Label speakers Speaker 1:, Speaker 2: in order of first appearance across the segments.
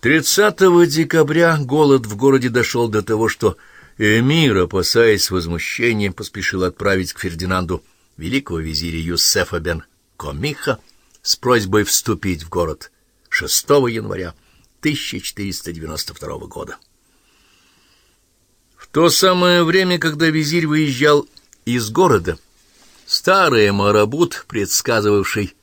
Speaker 1: 30 декабря голод в городе дошел до того, что эмир, опасаясь возмущения, поспешил отправить к Фердинанду великого визиря Юсефа бен Комиха с просьбой вступить в город 6 января 1492 года. В то самое время, когда визирь выезжал из города, старый Марабут, предсказывавший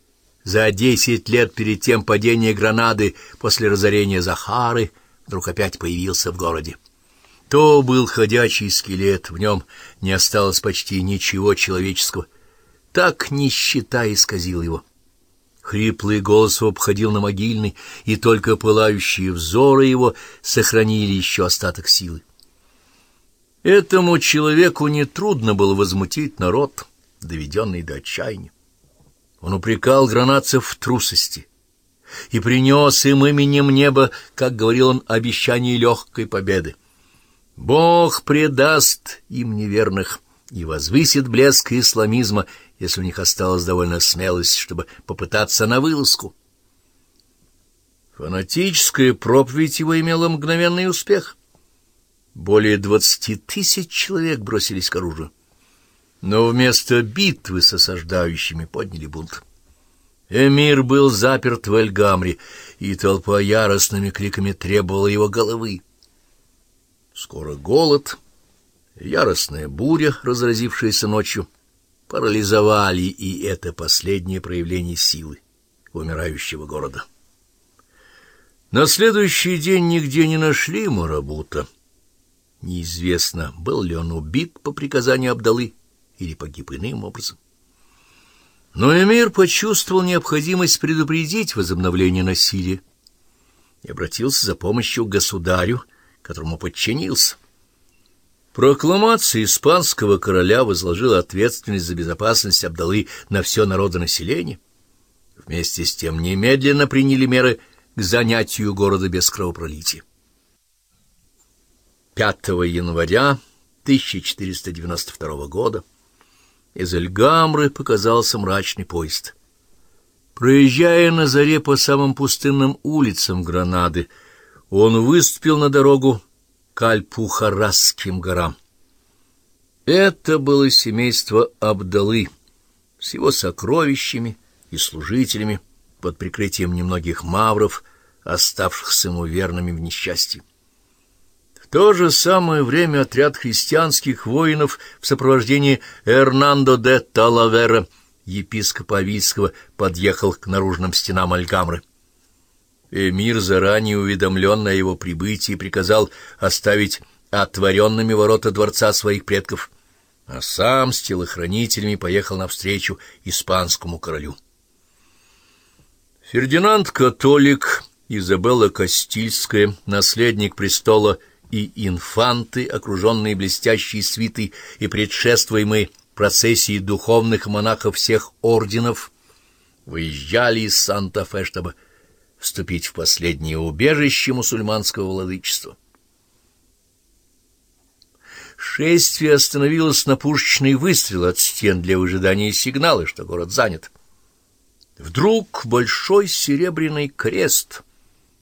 Speaker 1: за десять лет перед тем падения Гранады после разорения Захары, вдруг опять появился в городе. То был ходячий скелет, в нем не осталось почти ничего человеческого. Так нищета исказил его. Хриплый голос обходил на могильный, и только пылающие взоры его сохранили еще остаток силы. Этому человеку нетрудно было возмутить народ, доведенный до отчаяния. Он упрекал гранатцев в трусости и принес им именем неба, как говорил он, обещание легкой победы. Бог предаст им неверных и возвысит блеск исламизма, если у них осталась довольно смелость, чтобы попытаться на вылазку. Фанатическая проповедь его имела мгновенный успех. Более двадцати тысяч человек бросились к оружию но вместо битвы с осаждающими подняли бунт. Эмир был заперт в Эльгамре, и толпа яростными криками требовала его головы. Скоро голод, яростная буря, разразившаяся ночью, парализовали и это последнее проявление силы умирающего города. На следующий день нигде не нашли Марабута. Неизвестно, был ли он убит по приказанию Абдалы или погиб иным образом. Но Эмир почувствовал необходимость предупредить возобновление насилия и обратился за помощью к государю, которому подчинился. Прокламация испанского короля возложила ответственность за безопасность Абдалы на все народонаселение. Вместе с тем немедленно приняли меры к занятию города без кровопролития. 5 января 1492 года из Эльгамры показался мрачный поезд. Проезжая на заре по самым пустынным улицам Гранады, он выступил на дорогу к Альпухарасским горам. Это было семейство Абдалы с его сокровищами и служителями под прикрытием немногих мавров, оставшихся ему верными в несчастье. То же самое время отряд христианских воинов в сопровожденении Эрнандо де Талавера, епископа Авийского, подъехал к наружным стенам Альгамры. Эмир, заранее уведомленный о его прибытии, приказал оставить отворенными ворота дворца своих предков, а сам с телохранителями поехал навстречу испанскому королю. Фердинанд Католик, Изабелла Кастильская, наследник престола и инфанты, окруженные блестящей свитой и предшествуемые процессией духовных монахов всех орденов, выезжали из Санта-Фе, чтобы вступить в последнее убежище мусульманского владычества. Шествие остановилось на пушечный выстрел от стен для выжидания сигнала, что город занят. Вдруг большой серебряный крест —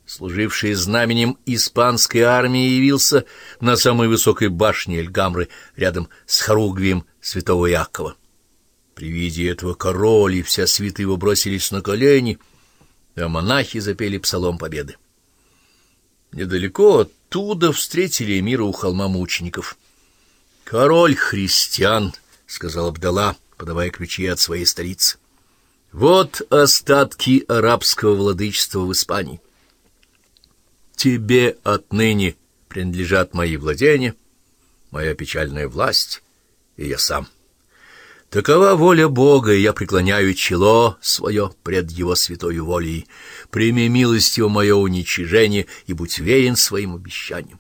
Speaker 1: служивший знаменем испанской армии, явился на самой высокой башне Эльгамры рядом с хоругвием святого Якова. При виде этого король и вся свита его бросились на колени, а монахи запели псалом победы. Недалеко оттуда встретили мира у холма мучеников. «Король христиан», — сказал Абдала, подавая ключи от своей столицы. «Вот остатки арабского владычества в Испании. Тебе отныне принадлежат мои владения, моя печальная власть и я сам. Такова воля Бога, и я преклоняю чело свое пред Его святою волей. Прими милостью мое уничижение и будь верен своим обещаниям.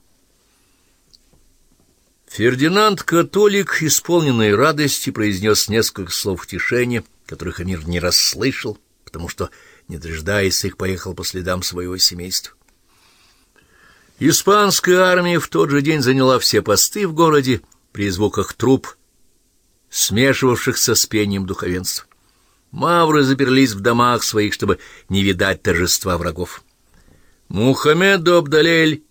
Speaker 1: Фердинанд, католик, исполненный радости, произнес несколько слов утешения, которых Амир не расслышал, потому что, не дожидаясь их, поехал по следам своего семейства. Испанская армия в тот же день заняла все посты в городе при звуках труп, смешивавшихся с пением духовенства. Мавры заперлись в домах своих, чтобы не видать торжества врагов. Мухаммеду Абдалель